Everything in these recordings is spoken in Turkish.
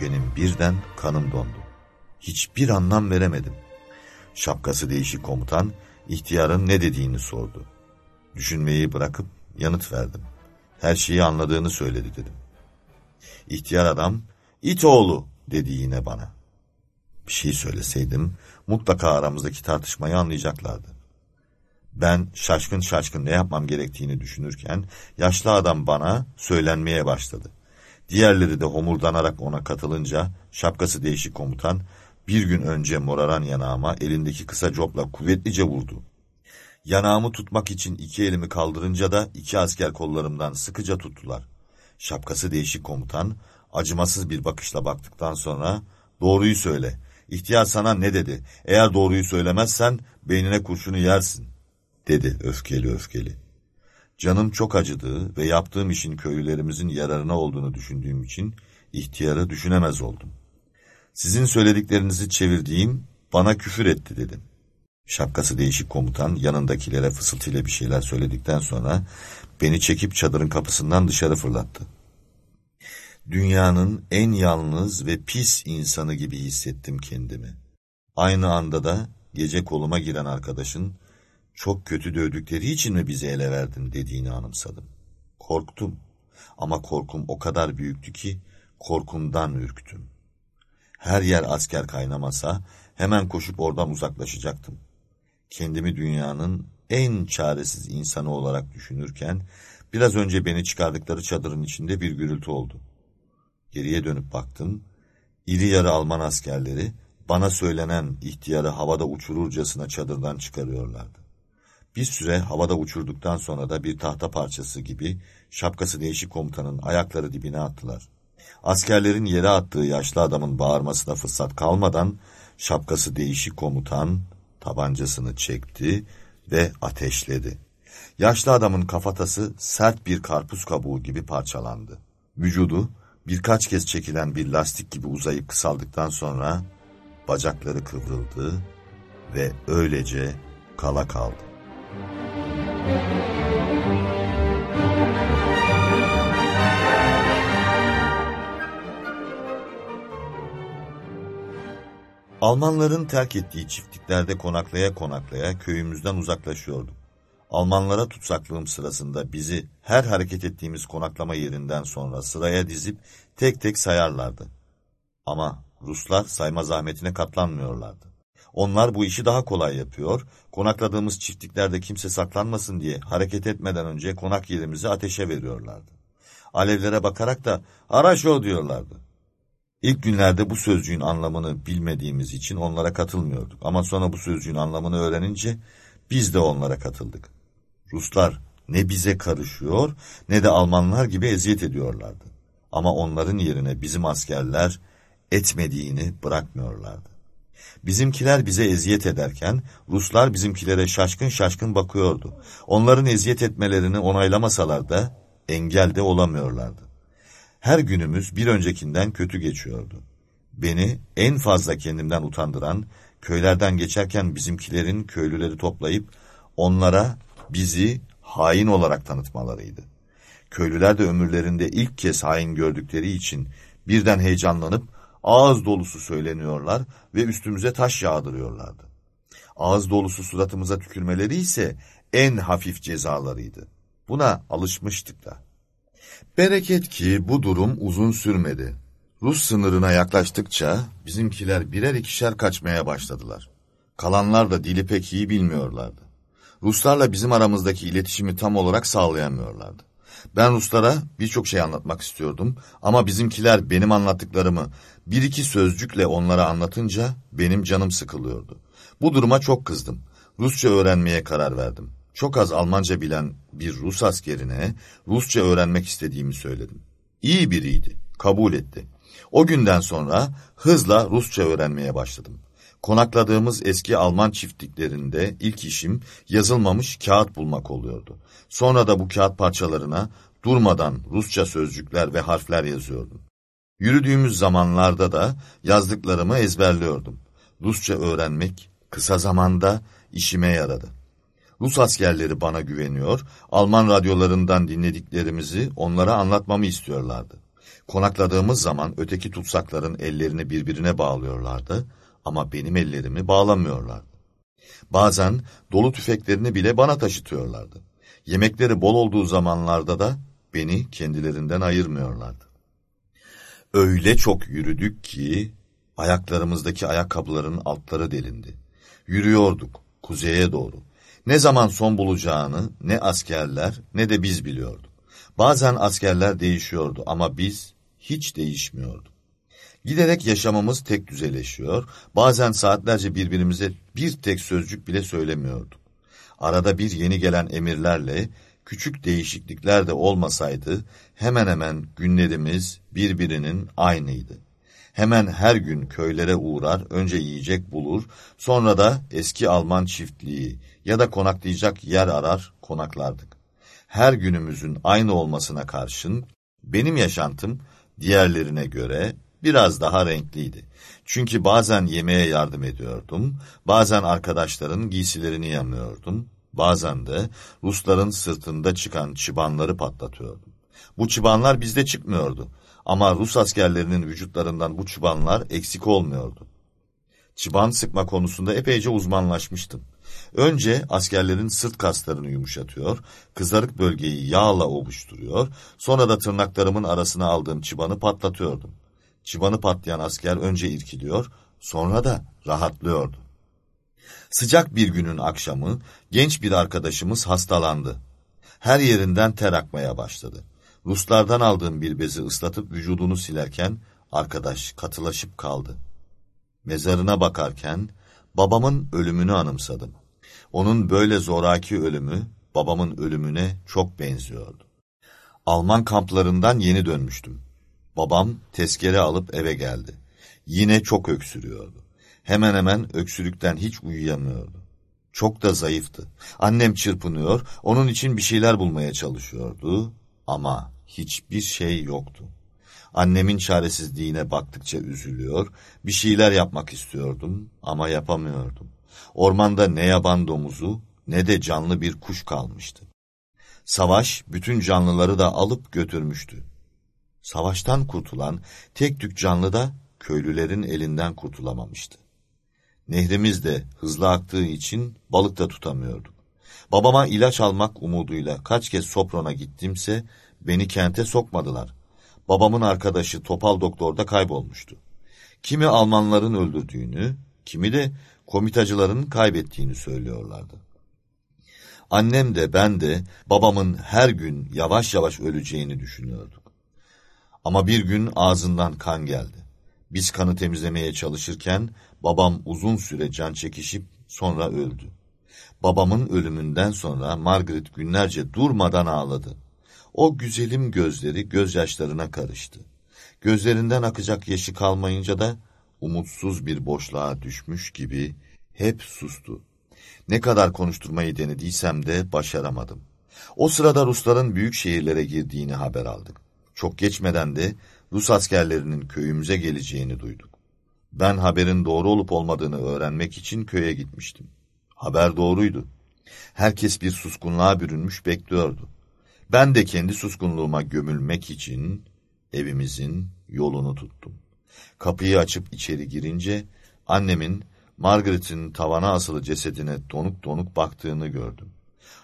Benim birden kanım dondu. Hiçbir anlam veremedim. Şapkası değişik komutan ihtiyarın ne dediğini sordu. Düşünmeyi bırakıp yanıt verdim. Her şeyi anladığını söyledi dedim. İhtiyar adam, it oğlu dedi yine bana. Bir şey söyleseydim mutlaka aramızdaki tartışmayı anlayacaklardı. Ben şaşkın şaşkın ne yapmam gerektiğini düşünürken yaşlı adam bana söylenmeye başladı. Diğerleri de homurdanarak ona katılınca şapkası değişik komutan bir gün önce moraran yanağıma elindeki kısa copla kuvvetlice vurdu. Yanağımı tutmak için iki elimi kaldırınca da iki asker kollarımdan sıkıca tuttular. Şapkası değişik komutan acımasız bir bakışla baktıktan sonra doğruyu söyle. İhtiyar sana ne dedi? Eğer doğruyu söylemezsen beynine kurşunu yersin dedi öfkeli öfkeli. Canım çok acıdığı ve yaptığım işin köylülerimizin yararına olduğunu düşündüğüm için ihtiyarı düşünemez oldum. Sizin söylediklerinizi çevirdiğim bana küfür etti dedim. Şapkası değişik komutan yanındakilere fısıltıyla bir şeyler söyledikten sonra beni çekip çadırın kapısından dışarı fırlattı. Dünyanın en yalnız ve pis insanı gibi hissettim kendimi. Aynı anda da gece koluma giren arkadaşın çok kötü dövdükleri için mi bizi ele verdin dediğini anımsadım. Korktum ama korkum o kadar büyüktü ki korkumdan ürktüm. Her yer asker kaynamasa hemen koşup oradan uzaklaşacaktım. Kendimi dünyanın en çaresiz insanı olarak düşünürken biraz önce beni çıkardıkları çadırın içinde bir gürültü oldu. Geriye dönüp baktım. İri yarı Alman askerleri bana söylenen ihtiyarı havada uçururcasına çadırdan çıkarıyorlardı. Bir süre havada uçurduktan sonra da bir tahta parçası gibi şapkası değişik komutanın ayakları dibine attılar. Askerlerin yere attığı yaşlı adamın bağırmasına fırsat kalmadan şapkası değişik komutan tabancasını çekti ve ateşledi. Yaşlı adamın kafatası sert bir karpuz kabuğu gibi parçalandı. Vücudu birkaç kez çekilen bir lastik gibi uzayıp kısaldıktan sonra bacakları kıvrıldı ve öylece kala kaldı. Almanların terk ettiği çiftliklerde konaklaya konaklaya köyümüzden uzaklaşıyorduk. Almanlara tutsaklığım sırasında bizi her hareket ettiğimiz konaklama yerinden sonra sıraya dizip tek tek sayarlardı. Ama Ruslar sayma zahmetine katlanmıyorlardı. Onlar bu işi daha kolay yapıyor, konakladığımız çiftliklerde kimse saklanmasın diye hareket etmeden önce konak yerimizi ateşe veriyorlardı. Alevlere bakarak da haraşo diyorlardı. İlk günlerde bu sözcüğün anlamını bilmediğimiz için onlara katılmıyorduk. Ama sonra bu sözcüğün anlamını öğrenince biz de onlara katıldık. Ruslar ne bize karışıyor ne de Almanlar gibi eziyet ediyorlardı. Ama onların yerine bizim askerler etmediğini bırakmıyorlardı. Bizimkiler bize eziyet ederken Ruslar bizimkilere şaşkın şaşkın bakıyordu. Onların eziyet etmelerini onaylamasalar da engel de olamıyorlardı. Her günümüz bir öncekinden kötü geçiyordu. Beni en fazla kendimden utandıran köylerden geçerken bizimkilerin köylüleri toplayıp onlara bizi hain olarak tanıtmalarıydı. Köylüler de ömürlerinde ilk kez hain gördükleri için birden heyecanlanıp ağız dolusu söyleniyorlar ve üstümüze taş yağdırıyorlardı. Ağız dolusu suratımıza tükürmeleri ise en hafif cezalarıydı. Buna alışmıştık da. Bereket ki bu durum uzun sürmedi. Rus sınırına yaklaştıkça bizimkiler birer ikişer kaçmaya başladılar. Kalanlar da dili pek iyi bilmiyorlardı. Ruslarla bizim aramızdaki iletişimi tam olarak sağlayamıyorlardı. Ben Ruslara birçok şey anlatmak istiyordum ama bizimkiler benim anlattıklarımı bir iki sözcükle onlara anlatınca benim canım sıkılıyordu. Bu duruma çok kızdım. Rusça öğrenmeye karar verdim. Çok az Almanca bilen bir Rus askerine Rusça öğrenmek istediğimi söyledim. İyi biriydi, kabul etti. O günden sonra hızla Rusça öğrenmeye başladım. Konakladığımız eski Alman çiftliklerinde ilk işim yazılmamış kağıt bulmak oluyordu. Sonra da bu kağıt parçalarına durmadan Rusça sözcükler ve harfler yazıyordum. Yürüdüğümüz zamanlarda da yazdıklarımı ezberliyordum. Rusça öğrenmek kısa zamanda işime yaradı. Rus askerleri bana güveniyor, Alman radyolarından dinlediklerimizi onlara anlatmamı istiyorlardı. Konakladığımız zaman öteki tutsakların ellerini birbirine bağlıyorlardı ama benim ellerimi bağlamıyorlardı. Bazen dolu tüfeklerini bile bana taşıtıyorlardı. Yemekleri bol olduğu zamanlarda da beni kendilerinden ayırmıyorlardı. Öyle çok yürüdük ki ayaklarımızdaki ayakkabıların altları delindi. Yürüyorduk kuzeye doğru. Ne zaman son bulacağını ne askerler ne de biz biliyorduk. Bazen askerler değişiyordu ama biz hiç değişmiyorduk. Giderek yaşamımız tek düzeleşiyor, bazen saatlerce birbirimize bir tek sözcük bile söylemiyorduk. Arada bir yeni gelen emirlerle, küçük değişiklikler de olmasaydı, hemen hemen günlerimiz birbirinin aynıydı. Hemen her gün köylere uğrar, önce yiyecek bulur, sonra da eski Alman çiftliği ya da konaklayacak yer arar, konaklardık. Her günümüzün aynı olmasına karşın, benim yaşantım diğerlerine göre biraz daha renkliydi. Çünkü bazen yemeğe yardım ediyordum, bazen arkadaşların giysilerini yamıyordum, bazen de Rusların sırtında çıkan çıbanları patlatıyordum. Bu çıbanlar bizde çıkmıyordu ama Rus askerlerinin vücutlarından bu çıbanlar eksik olmuyordu. Çıban sıkma konusunda epeyce uzmanlaşmıştım. Önce askerlerin sırt kaslarını yumuşatıyor, kızarık bölgeyi yağla ovuşturuyor, sonra da tırnaklarımın arasına aldığım çıbanı patlatıyordum. Çıbanı patlayan asker önce irkiliyor, sonra da rahatlıyordu. Sıcak bir günün akşamı genç bir arkadaşımız hastalandı. Her yerinden ter akmaya başladı. Ruslardan aldığım bir bezi ıslatıp vücudunu silerken arkadaş katılaşıp kaldı. Mezarına bakarken babamın ölümünü anımsadım. Onun böyle zoraki ölümü babamın ölümüne çok benziyordu. Alman kamplarından yeni dönmüştüm. Babam tezkere alıp eve geldi. Yine çok öksürüyordu. Hemen hemen öksürükten hiç uyuyamıyordu. Çok da zayıftı. Annem çırpınıyor, onun için bir şeyler bulmaya çalışıyordu ama hiçbir şey yoktu. Annemin çaresizliğine baktıkça üzülüyor, bir şeyler yapmak istiyordum ama yapamıyordum. Ormanda ne yaban domuzu ne de canlı bir kuş kalmıştı. Savaş bütün canlıları da alıp götürmüştü. Savaştan kurtulan tek tük canlı da köylülerin elinden kurtulamamıştı. Nehrimiz de hızlı aktığı için balık da tutamıyorduk. Babama ilaç almak umuduyla kaç kez Sopron'a gittimse beni kente sokmadılar. Babamın arkadaşı Topal Doktor'da kaybolmuştu. Kimi Almanların öldürdüğünü, kimi de komitacıların kaybettiğini söylüyorlardı. Annem de ben de babamın her gün yavaş yavaş öleceğini düşünüyorduk. Ama bir gün ağzından kan geldi. Biz kanı temizlemeye çalışırken babam uzun süre can çekişip sonra öldü. Babamın ölümünden sonra Margaret günlerce durmadan ağladı. O güzelim gözleri gözyaşlarına karıştı. Gözlerinden akacak yaşı kalmayınca da umutsuz bir boşluğa düşmüş gibi hep sustu. Ne kadar konuşturmayı denediysem de başaramadım. O sırada Rusların büyük şehirlere girdiğini haber aldık. Çok geçmeden de Rus askerlerinin köyümüze geleceğini duyduk. Ben haberin doğru olup olmadığını öğrenmek için köye gitmiştim. Haber doğruydu. Herkes bir suskunluğa bürünmüş bekliyordu. Ben de kendi suskunluğuma gömülmek için evimizin yolunu tuttum. Kapıyı açıp içeri girince annemin Margaret'in tavana asılı cesedine donuk donuk baktığını gördüm.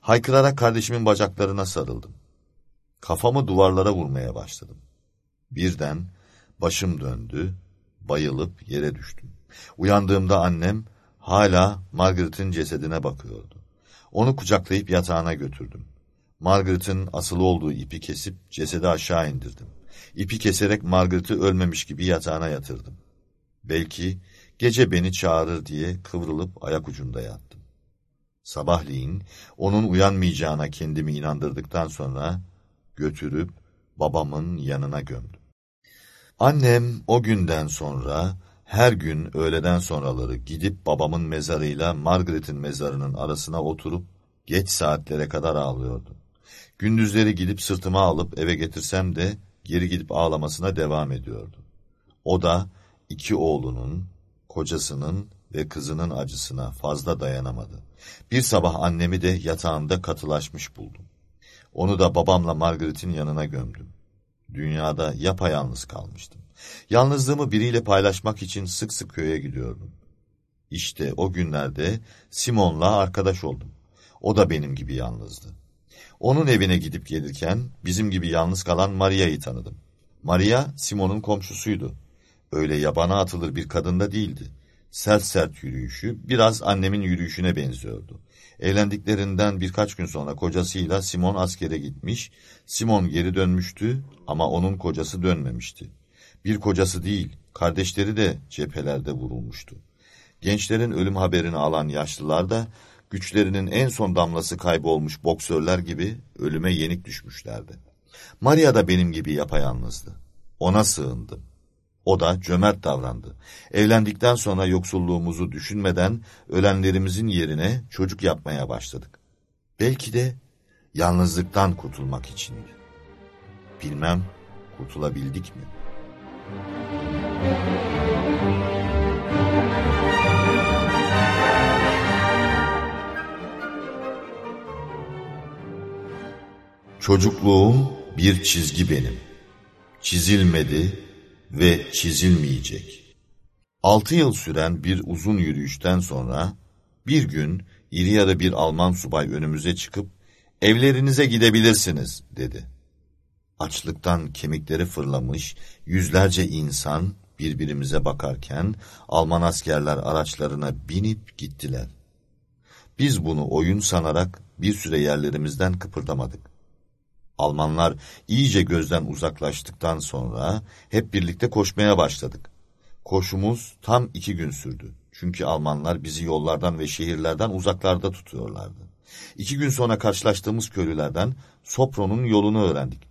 Haykırarak kardeşimin bacaklarına sarıldım. Kafamı duvarlara vurmaya başladım. Birden başım döndü, bayılıp yere düştüm. Uyandığımda annem hala Margaret'in cesedine bakıyordu. Onu kucaklayıp yatağına götürdüm. Margaret'in asılı olduğu ipi kesip cesedi aşağı indirdim. İpi keserek Margaret'ı ölmemiş gibi yatağına yatırdım. Belki gece beni çağırır diye kıvrılıp ayak ucunda yattım. Sabahleyin onun uyanmayacağına kendimi inandırdıktan sonra götürüp babamın yanına gömdüm. Annem o günden sonra her gün öğleden sonraları gidip babamın mezarıyla Margaret'in mezarının arasına oturup geç saatlere kadar ağlıyordu. Gündüzleri gidip sırtıma alıp eve getirsem de geri gidip ağlamasına devam ediyordu. O da iki oğlunun, kocasının ve kızının acısına fazla dayanamadı. Bir sabah annemi de yatağında katılaşmış buldum. Onu da babamla Margaret'in yanına gömdüm. Dünyada yapayalnız kalmıştım. Yalnızlığımı biriyle paylaşmak için sık sık köye gidiyordum. İşte o günlerde Simon'la arkadaş oldum. O da benim gibi yalnızdı. Onun evine gidip gelirken bizim gibi yalnız kalan Maria'yı tanıdım. Maria, Simon'un komşusuydu. Öyle yabana atılır bir kadın da değildi. Sert sert yürüyüşü biraz annemin yürüyüşüne benziyordu. Evlendiklerinden birkaç gün sonra kocasıyla Simon askere gitmiş, Simon geri dönmüştü ama onun kocası dönmemişti. Bir kocası değil, kardeşleri de cephelerde vurulmuştu. Gençlerin ölüm haberini alan yaşlılar da güçlerinin en son damlası kaybolmuş boksörler gibi ölüme yenik düşmüşlerdi. Maria da benim gibi yapayalnızdı. Ona sığındım. O da cömert davrandı. Evlendikten sonra yoksulluğumuzu düşünmeden ölenlerimizin yerine çocuk yapmaya başladık. Belki de yalnızlıktan kurtulmak içindi. Bilmem kurtulabildik mi? Çocukluğum bir çizgi benim. Çizilmedi ve çizilmeyecek. Altı yıl süren bir uzun yürüyüşten sonra bir gün iri yarı bir Alman subay önümüze çıkıp evlerinize gidebilirsiniz dedi. Açlıktan kemikleri fırlamış yüzlerce insan birbirimize bakarken Alman askerler araçlarına binip gittiler. Biz bunu oyun sanarak bir süre yerlerimizden kıpırdamadık. Almanlar iyice gözden uzaklaştıktan sonra hep birlikte koşmaya başladık. Koşumuz tam iki gün sürdü. Çünkü Almanlar bizi yollardan ve şehirlerden uzaklarda tutuyorlardı. İki gün sonra karşılaştığımız köylülerden Sopron'un yolunu öğrendik.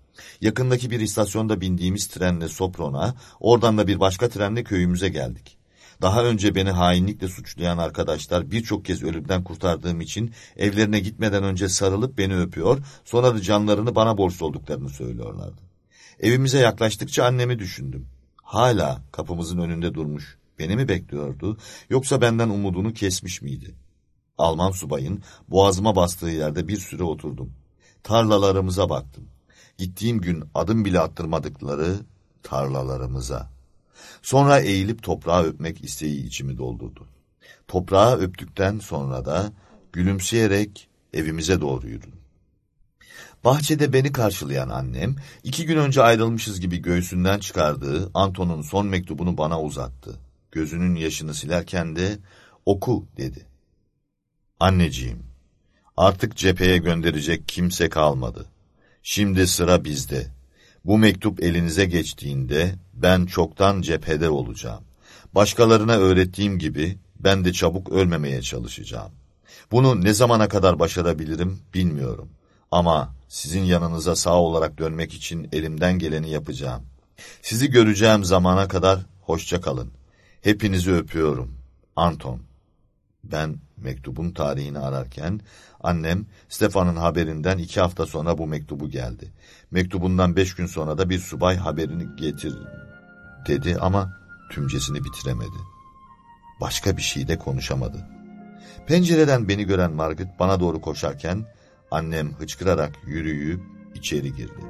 Yakındaki bir istasyonda bindiğimiz trenle Sopron'a, oradan da bir başka trenle köyümüze geldik. Daha önce beni hainlikle suçlayan arkadaşlar birçok kez ölümden kurtardığım için evlerine gitmeden önce sarılıp beni öpüyor, sonra da canlarını bana borçlu olduklarını söylüyorlardı. Evimize yaklaştıkça annemi düşündüm. Hala kapımızın önünde durmuş, beni mi bekliyordu, yoksa benden umudunu kesmiş miydi? Alman subayın boğazıma bastığı yerde bir süre oturdum. Tarlalarımıza baktım. Gittiğim gün adım bile attırmadıkları tarlalarımıza. Sonra eğilip toprağı öpmek isteği içimi doldurdu. Toprağı öptükten sonra da gülümseyerek evimize doğru yürüdüm. Bahçede beni karşılayan annem, iki gün önce ayrılmışız gibi göğsünden çıkardığı Anton'un son mektubunu bana uzattı. Gözünün yaşını silerken de oku dedi. Anneciğim, artık cepheye gönderecek kimse kalmadı. Şimdi sıra bizde. Bu mektup elinize geçtiğinde ben çoktan cephede olacağım. Başkalarına öğrettiğim gibi ben de çabuk ölmemeye çalışacağım. Bunu ne zamana kadar başarabilirim bilmiyorum. Ama sizin yanınıza sağ olarak dönmek için elimden geleni yapacağım. Sizi göreceğim zamana kadar hoşça kalın. Hepinizi öpüyorum. Anton. Ben mektubun tarihini ararken annem Stefan'ın haberinden iki hafta sonra bu mektubu geldi. Mektubundan beş gün sonra da bir subay haberini getir dedi ama tümcesini bitiremedi. Başka bir şey de konuşamadı. Pencereden beni gören Margaret bana doğru koşarken annem hıçkırarak yürüyüp içeri girdi.